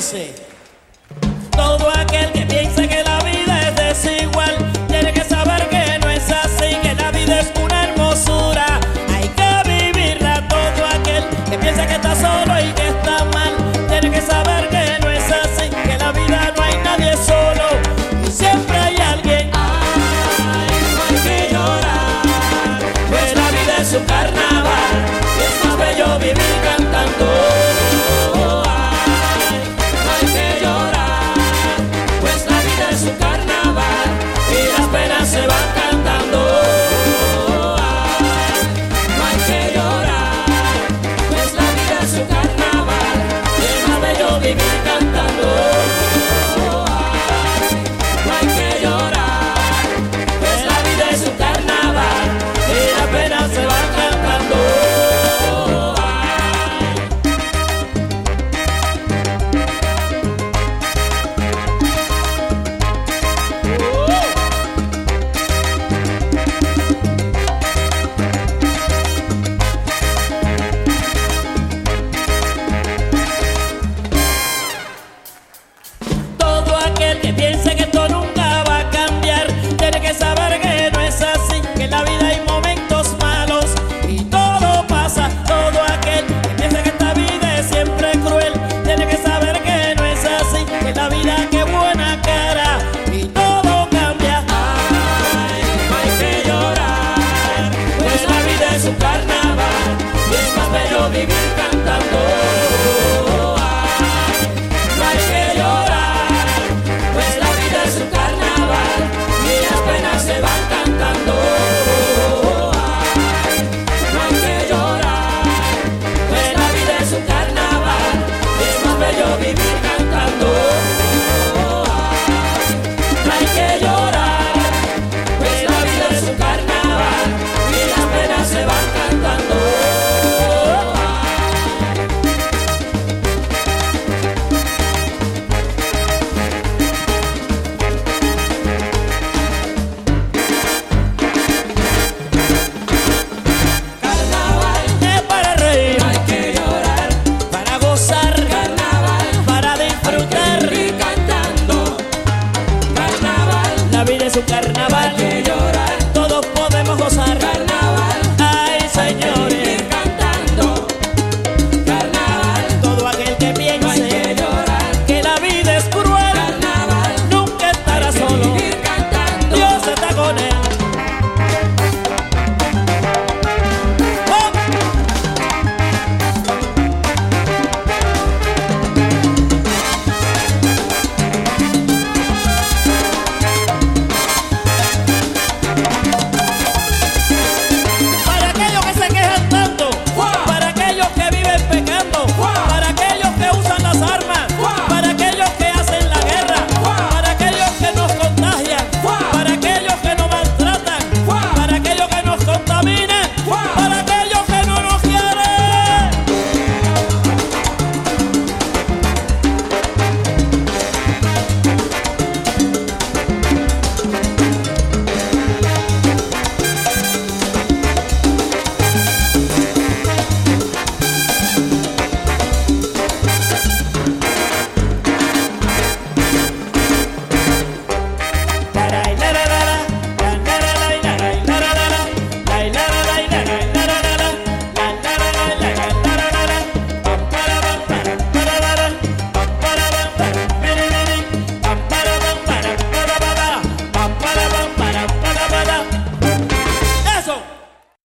say? es más bello vivir cantando. No hay que llorar, pues la vida es un carnaval y las penas se van cantando. No hay que llorar, pues la vida es un carnaval y es más bello vivir cantando. No hay que llorar.